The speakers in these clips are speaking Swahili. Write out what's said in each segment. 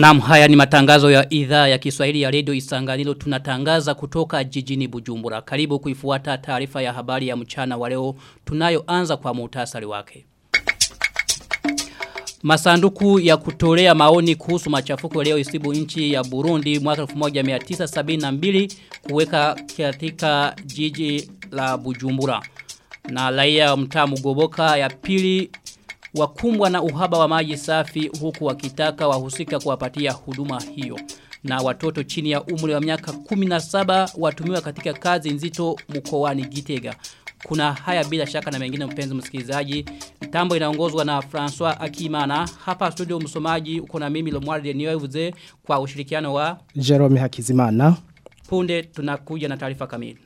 Naam haya ni matangazo ya idhaa ya Kiswahili ya Radio Isanganiro tunatangaza kutoka jijini Bujumbura. Karibu kuifuata taarifa ya habari ya mchana wa leo tunayoanza kwa muhtasari wake. Masanduku ya kutolea maoni kuhusu machafuko leo isibu nchi ya Burundi mwaka 1972 kuweka katika jiji la Bujumbura. Na laia mtaa Mugoboka ya pili wakumbwa na uhaba wa maji safi huku wakitaka wahusika kuwapatia huduma hiyo. Na watoto chini ya umri wa miaka 17 watumiwa katika kazi nzito mkoani Gitega. Kuna haya bila shaka na mengine mpenzi msikilizaji. Mitambo inaongozwa na François Akimana. Hapa studio msomaji uko na mimi Lomwarde Niyovuze kwa ushirikiano wa Jerome Hakizimana. Punde tunakuja na taarifa kamili.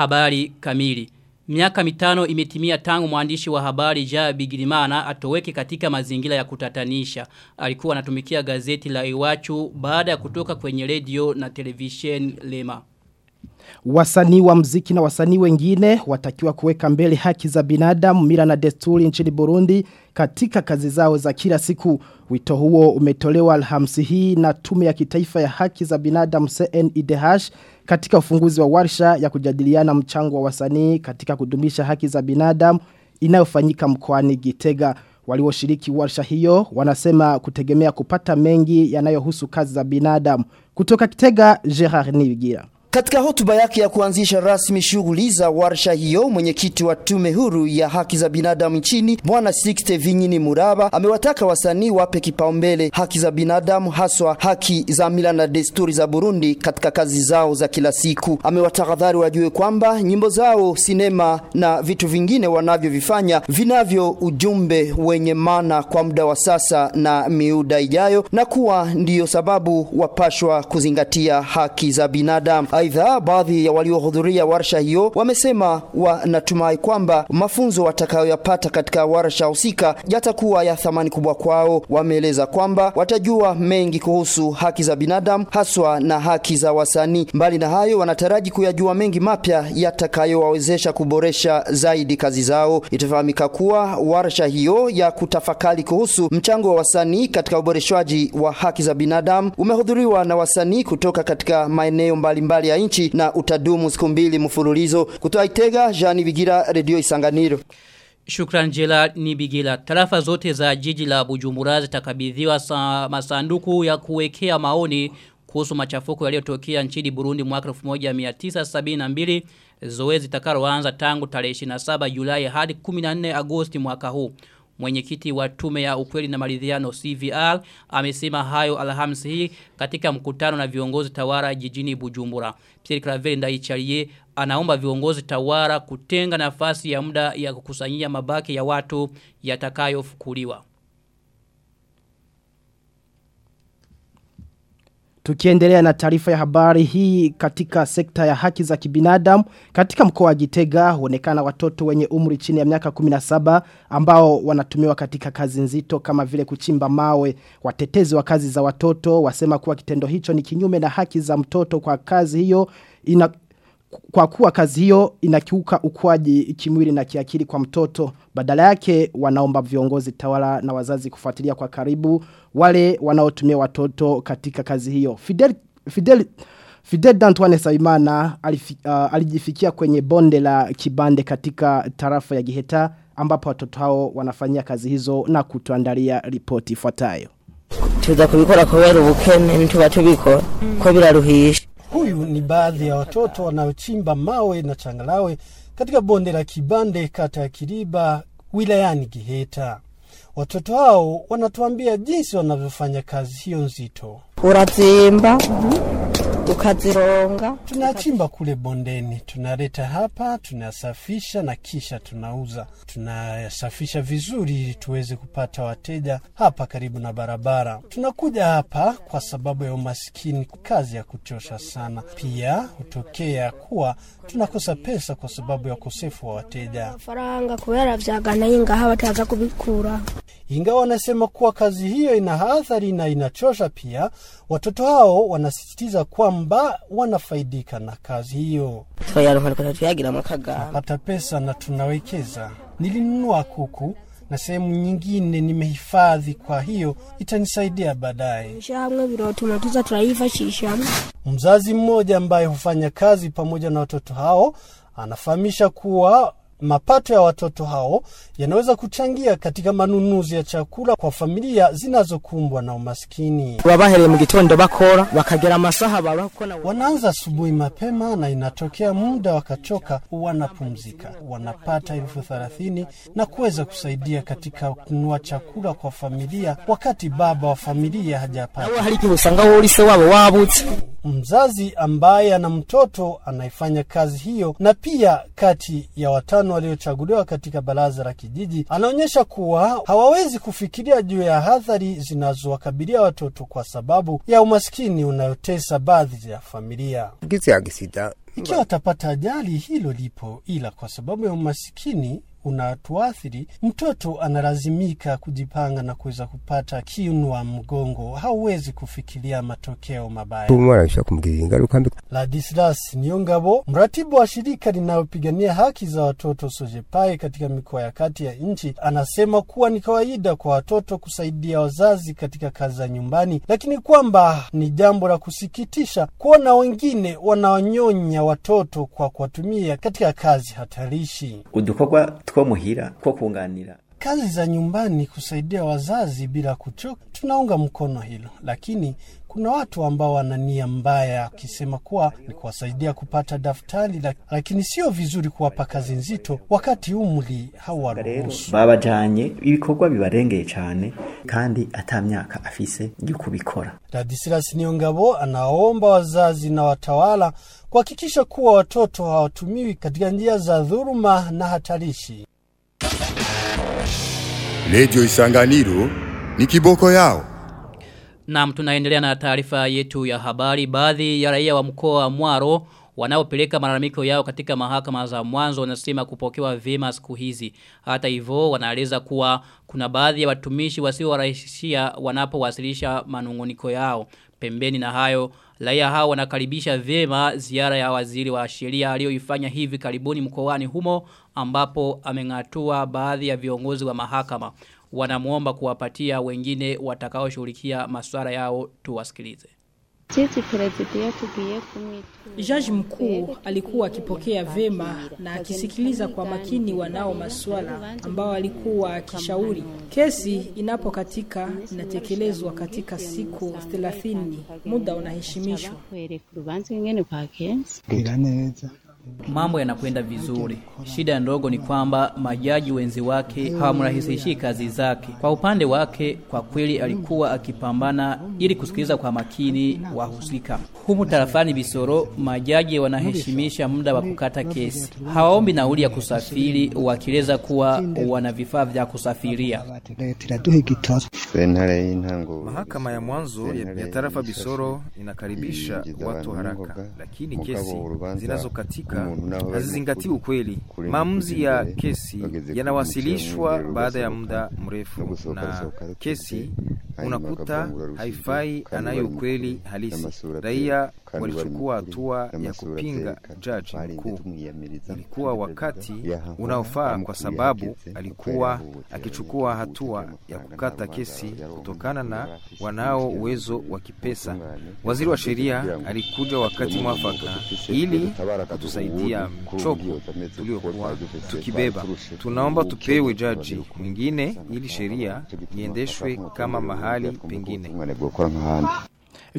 Habari kamili. Miaka mitano imetimia tangu mwandishi wa habari Jaa Bigirimana atoweke katika mazingira ya kutatanisha. Alikuwa anatumikia gazeti la Iwachu baada ya kutoka kwenye redio na television Lema. Wasanii wa mziki na wasanii wengine watakiwa kuweka mbele haki za binadamu, mila na desturi nchini Burundi katika kazi zao za kila siku. Wito huo umetolewa alhamsi hii na tume ya kitaifa ya haki za binadamu CNIDH katika ufunguzi wa warsha ya kujadiliana mchango wa wasanii katika kudumisha haki za binadamu inayofanyika mkoani Gitega. Walioshiriki warsha hiyo wanasema kutegemea kupata mengi yanayohusu kazi za binadamu. Kutoka Kitega, Gerard Nibigira. Katika hotuba yake ya kuanzisha rasmi shughuli za warsha hiyo, mwenyekiti wa tume huru ya haki za binadamu nchini Bwana Sixte Vinyini Muraba amewataka wasanii wape kipaumbele haki za binadamu, haswa haki za mila na desturi za Burundi katika kazi zao za kila siku. Amewatahadhari wajue kwamba nyimbo zao, sinema na vitu vingine wanavyovifanya vinavyo ujumbe wenye maana kwa muda wa sasa na miuda ijayo, na kuwa ndiyo sababu wapashwa kuzingatia haki za binadamu. Aidha, baadhi ya waliohudhuria warsha hiyo wamesema wanatumai kwamba mafunzo watakayoyapata katika warsha husika yatakuwa ya thamani kubwa kwao. Wameeleza kwamba watajua mengi kuhusu haki za binadamu haswa na haki za wasanii. Mbali na hayo, wanataraji kuyajua mengi mapya yatakayowawezesha kuboresha zaidi kazi zao. Itafahamika kuwa warsha hiyo ya kutafakari kuhusu mchango wa wasanii katika uboreshwaji wa haki za binadamu umehudhuriwa na wasanii kutoka katika maeneo mbalimbali mbali ya nchi na utadumu siku mbili mfululizo. Kutoa Itega, Jani Bigira, Radio Isanganiro. Shukran Jela Nibigila. Tarafa zote za jiji la Bujumbura zitakabidhiwa masanduku ya kuwekea maoni kuhusu machafuko yaliyotokea nchini Burundi mwaka 1972 zoezi takaloanza tangu tarehe 27 Julai hadi 14 Agosti mwaka huu. Mwenyekiti wa tume ya ukweli na maridhiano CVR amesema hayo Alhamisi hii katika mkutano na viongozi tawara jijini Bujumbura. Pierre Claver Ndaicharie anaomba viongozi tawara kutenga nafasi ya muda ya kukusanyia mabaki ya watu yatakayofukuliwa. Tukiendelea na taarifa ya habari hii katika sekta ya haki za kibinadamu katika mkoa wa Gitega huonekana watoto wenye umri chini ya miaka 17 ambao wanatumiwa katika kazi nzito kama vile kuchimba mawe. Watetezi wa kazi za watoto wasema kuwa kitendo hicho ni kinyume na haki za mtoto kwa kazi hiyo ina kwa kuwa kazi hiyo inakiuka ukuaji kimwili na kiakili kwa mtoto badala yake wanaomba viongozi tawala na wazazi kufuatilia kwa karibu wale wanaotumia watoto katika kazi hiyo. Fidel Fidel Fidel Dantwane Saimana uh, alijifikia kwenye bonde la Kibande katika tarafa ya Giheta ambapo watoto hao wanafanyia kazi hizo na kutuandalia ripoti ifuatayo. Tuza kubikora kubera ubukene kwa ko biraruhisha Huyu ni baadhi ya watoto wanaochimba mawe na changalawe katika bonde la Kibande, kata ya Kiriba, wilayani Giheta. Watoto hao wanatuambia jinsi wanavyofanya kazi hiyo nzito. urazimba ukazironga Tunachimba kule bondeni, tunaleta hapa, tunasafisha na kisha tunauza. Tunasafisha vizuri ili tuweze kupata wateja hapa karibu na barabara. Tunakuja hapa kwa sababu ya umasikini, kazi ya kuchosha sana. Pia hutokea kuwa tunakosa pesa kwa sababu ya ukosefu wa wateja. kubera kubikura Ingawa wanasema kuwa kazi hiyo ina athari na inachosha pia, watoto hao wanasisitiza kwamba wanafaidika na kazi hiyo. twayaronka tukata tuyagiramwo akagamba Pata pesa na tunawekeza. Nilinunua kuku na sehemu nyingine nimehifadhi, kwa hiyo itanisaidia baadaye. Mzazi mmoja ambaye hufanya kazi pamoja na watoto hao anafahamisha kuwa mapato ya watoto hao yanaweza kuchangia katika manunuzi ya chakula kwa familia zinazokumbwa na umaskini. wabahereye mu gitondo bakora bakagera amasaha barakona Wanaanza asubuhi mapema na inatokea muda wakachoka, wanapumzika, wanapata elfu thelathini na kuweza kusaidia katika kununua chakula kwa familia, wakati baba wa familia hajapata. Mzazi ambaye ana mtoto anayefanya kazi hiyo na pia kati ya watano waliochaguliwa katika baraza la kijiji anaonyesha kuwa hawawezi kufikiria juu ya hadhari zinazowakabilia watoto kwa sababu ya umaskini unayotesa baadhi ya familia. Ikiwa atapata ajali, hilo lipo, ila kwa sababu ya umasikini unatuathiri, mtoto analazimika kujipanga na kuweza kupata kinwa mgongo. Hauwezi kufikiria matokeo mabaya. Ladislas Niongabo, mratibu wa shirika linalopigania haki za watoto Sojepai katika mikoa ya kati ya nchi, anasema kuwa ni kawaida kwa watoto kusaidia wazazi katika kazi za nyumbani, lakini kwamba ni jambo la kusikitisha kuona wengine wanaonyonya watoto kwa kuwatumia katika kazi hatarishi. Two muhira two kunganira Kazi za nyumbani kusaidia wazazi bila kuchoka, tunaunga mkono hilo, lakini kuna watu ambao wana nia mbaya, akisema kuwa ni kuwasaidia kupata daftari, lak- lakini sio vizuri kuwapa kazi nzito wakati umri hauwaruhusu. babajanye ibikorwa bibarengeye cyane kandi ata myaka afise yo kubikora Ladislas Niyongabo anaomba wazazi na watawala kuhakikisha kuwa watoto hawatumiwi katika njia za dhuluma na hatarishi. Redio Isanganiro ni kiboko yao. Naam tunaendelea na taarifa yetu ya habari. Baadhi ya raia wa mkoa wa Mwaro wanaopeleka malalamiko yao katika mahakama za mwanzo wanasema kupokewa vema siku hizi. Hata hivyo wanaeleza kuwa kuna baadhi ya watumishi wasiowarahisishia wanapowasilisha manunguniko yao. Pembeni na hayo, raia hao wanakaribisha vyema ziara ya waziri wa sheria aliyoifanya hivi karibuni mkoani humo ambapo ameng'atua baadhi ya viongozi wa mahakama. Wanamuomba kuwapatia wengine watakaoshughulikia maswara yao tuwasikilize. Jaji mkuu alikuwa akipokea vema na akisikiliza kwa makini wanao maswala ambao alikuwa akishauri. Kesi inapokatika inatekelezwa katika siku 30. Muda unaheshimishwa. Mambo yanakwenda vizuri. Shida ndogo ni kwamba majaji wenzi wake hawamrahisishii kazi zake. Kwa upande wake, kwa kweli alikuwa akipambana ili kusikiliza kwa makini wahusika. Humu tarafani Bisoro, majaji wanaheshimisha muda wa kukata kesi. Hawaombi nauli ya kusafiri, wakieleza kuwa wana vifaa vya kusafiria. Mahakama ya mwanzo ya, ya tarafa Bisoro inakaribisha watu haraka, lakini kesi zinazokatika hazizingatii ukweli. Maamuzi ya kesi yanawasilishwa baada ya muda mrefu, na kesi unakuta haifai anayo ukweli halisi. Raia walichukua hatua ya kupinga jaji mkuu. Ilikuwa wakati unaofaa kwa sababu alikuwa akichukua hatua ya kukata kesi kutokana na wanao uwezo wa kipesa. Waziri wa sheria alikuja wakati mwafaka ili kutusaidia mchoko tuliokuwa tukibeba. Tunaomba tupewe jaji mwingine ili sheria iendeshwe kama mahali pengine.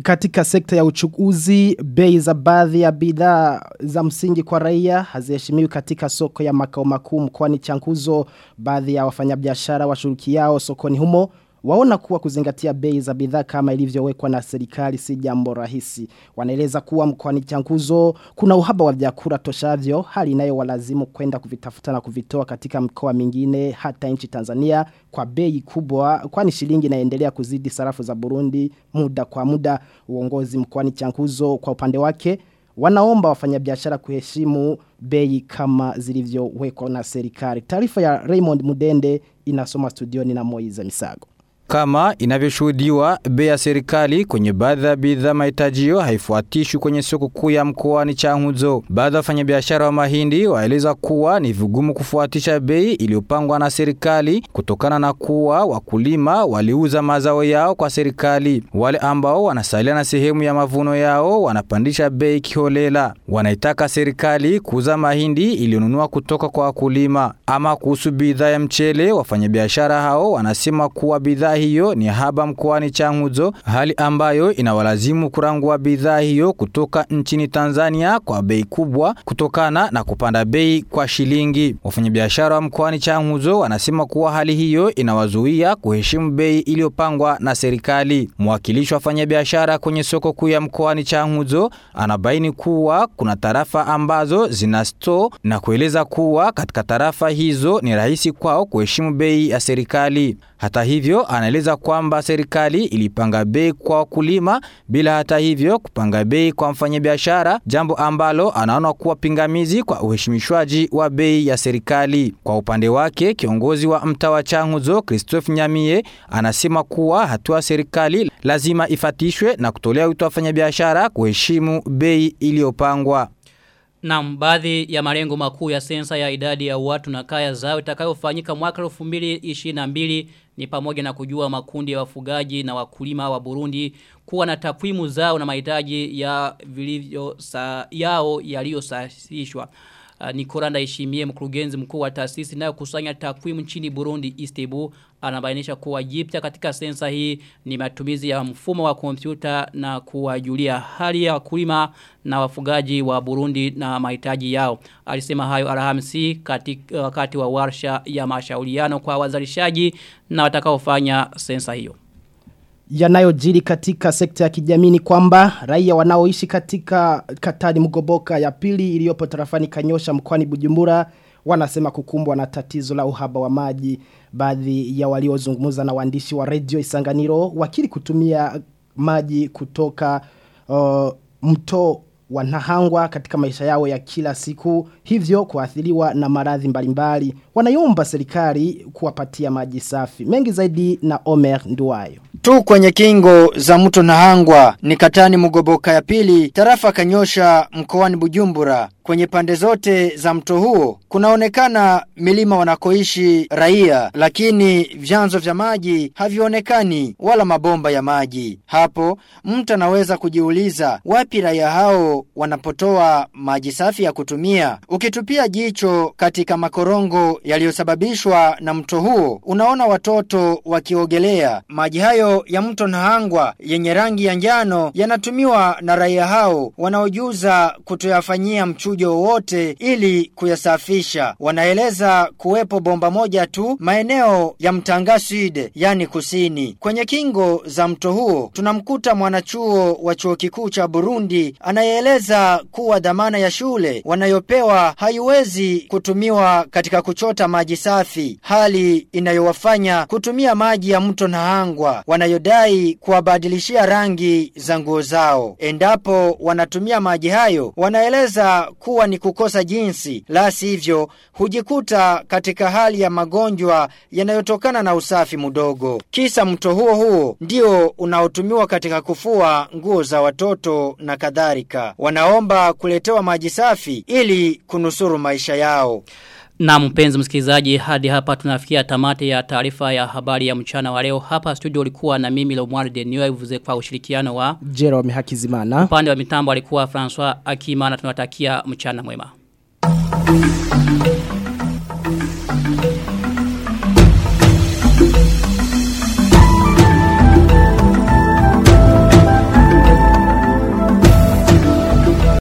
Katika sekta ya uchukuzi, bei za baadhi ya bidhaa za msingi kwa raia haziheshimiwi katika soko ya makao makuu mkoani Chankuzo. Baadhi ya wafanyabiashara washurukiao sokoni humo waona kuwa kuzingatia bei za bidhaa kama ilivyowekwa na serikali si jambo rahisi. Wanaeleza kuwa mkoani Chankuzo kuna uhaba wa vyakula toshavyo, hali inayowalazimu kwenda kuvitafuta na kuvitoa katika mkoa mingine hata nchi Tanzania kwa bei kubwa, kwani shilingi inaendelea kuzidi sarafu za Burundi muda kwa muda. Uongozi mkoani Chankuzo kwa upande wake wanaomba wafanyabiashara kuheshimu bei kama zilivyowekwa na serikali. Taarifa ya Raymond Mudende inasoma studioni na Moiza Misago. Kama inavyoshuhudiwa, bei ya serikali kwenye baadhi ya bidhaa mahitajio haifuatishwi kwenye soko kuu ya mkoani Changuzo. Baadhi ya wafanyabiashara wa mahindi waeleza kuwa ni vigumu kufuatisha bei iliyopangwa na serikali kutokana na kuwa wakulima waliuza mazao yao kwa serikali. Wale ambao wanasalia na sehemu ya mavuno yao wanapandisha bei kiholela. Wanaitaka serikali kuuza mahindi iliyonunua kutoka kwa wakulima. Ama kuhusu bidhaa ya mchele, wafanyabiashara hao wanasema kuwa bidhaa hiyo ni haba mkoani Changuzo, hali ambayo inawalazimu kurangua bidhaa hiyo kutoka nchini Tanzania kwa bei kubwa kutokana na kupanda bei kwa shilingi. Wafanyabiashara wa mkoani Changuzo wanasema kuwa hali hiyo inawazuia kuheshimu bei iliyopangwa na serikali. Mwakilishi wa wafanyabiashara kwenye soko kuu ya mkoani Changuzo anabaini kuwa kuna tarafa ambazo zina store na kueleza kuwa katika tarafa hizo ni rahisi kwao kuheshimu bei ya serikali. Hata hivyo, anaeleza kwamba serikali ilipanga bei kwa wakulima bila hata hivyo kupanga bei kwa mfanyabiashara, jambo ambalo anaona kuwa pingamizi kwa uheshimishwaji wa bei ya serikali. Kwa upande wake, kiongozi wa mtaa wa Changuzo Christophe Nyamie anasema kuwa hatua serikali lazima ifatishwe na kutolea wito wafanyabiashara kuheshimu bei iliyopangwa. Na baadhi ya malengo makuu ya sensa ya idadi ya watu na kaya zao itakayofanyika mwaka 2022 ni pamoja na kujua makundi ya wafugaji na wakulima wa Burundi kuwa na takwimu zao na mahitaji ya vilivyo sa, yao yaliyosasishwa. Uh, ndaishimie Ishimie mkurugenzi mkuu wa taasisi nayo kusanya takwimu nchini Burundi Istebu anabainisha kuwa jipya katika sensa hii ni matumizi ya mfumo wa kompyuta na kuwajulia hali ya wakulima na wafugaji wa Burundi na mahitaji yao. Alisema hayo Alhamisi katika wakati wa warsha ya mashauriano kwa wazalishaji na watakaofanya sensa hiyo yanayojiri katika sekta ya kijamii ni kwamba raia wanaoishi katika katani mgoboka ya pili iliyopo tarafani kanyosha mkoani bujumbura wanasema kukumbwa na tatizo la uhaba wa maji. Baadhi ya waliozungumza na waandishi wa redio Isanganiro wakili kutumia maji kutoka uh, mto wanahangwa katika maisha yao ya kila siku hivyo kuathiriwa na maradhi mbalimbali. Wanaiomba serikali kuwapatia maji safi. Mengi zaidi na Omer Nduwayo tu kwenye kingo za mto Nahangwa ni katani mugoboka ya pili tarafa kanyosha mkoani Bujumbura kwenye pande zote za mto huo kunaonekana milima wanakoishi raia lakini vyanzo vya maji havionekani wala mabomba ya maji. Hapo mtu anaweza kujiuliza wapi raia hao wanapotoa maji safi ya kutumia? Ukitupia jicho katika makorongo yaliyosababishwa na mto huo unaona watoto wakiogelea. Maji hayo ya mto Nahangwa yenye rangi ya njano yanatumiwa na raia hao wanaojuza kutoyafanyia mchujo wowote ili kuyasafisha. Wanaeleza kuwepo bomba moja tu maeneo ya Mtanga Sud, yani kusini. Kwenye kingo za mto huo tunamkuta mwanachuo wa chuo kikuu cha Burundi anayeeleza kuwa dhamana ya shule wanayopewa haiwezi kutumiwa katika kuchota maji safi, hali inayowafanya kutumia maji ya mto na Nahangwa wanayodai kuwabadilishia rangi za nguo zao. Endapo wanatumia maji hayo, wanaeleza kuwa ni kukosa jinsi, la sivyo hujikuta katika hali ya magonjwa yanayotokana na usafi mdogo. Kisa mto huo huo ndio unaotumiwa katika kufua nguo za watoto na kadhalika. Wanaomba kuletewa maji safi ili kunusuru maisha yao. Na mpenzi msikilizaji hadi hapa tunafikia tamati ya taarifa ya habari ya mchana wa leo. Hapa studio ulikuwa na mimi Lomwari Denio ivuze kwa ushirikiano wa Jerome Hakizimana. Upande wa mitambo alikuwa François Akimana tunawatakia mchana mwema.